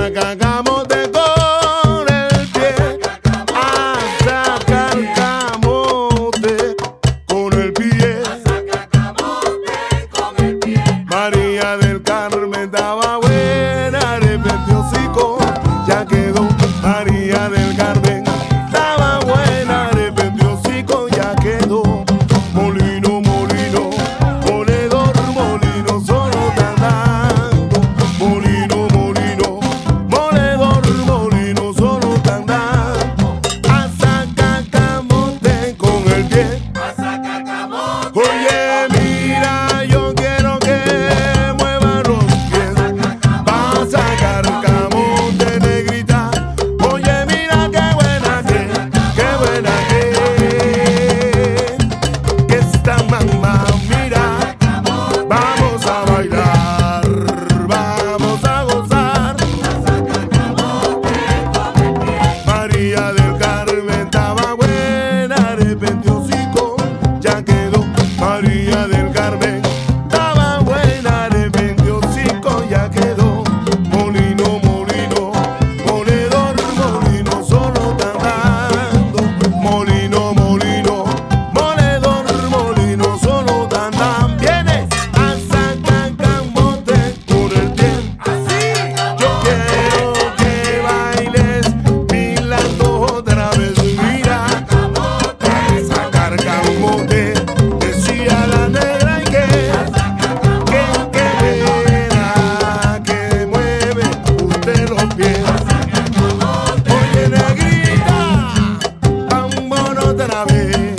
Macagamo vez.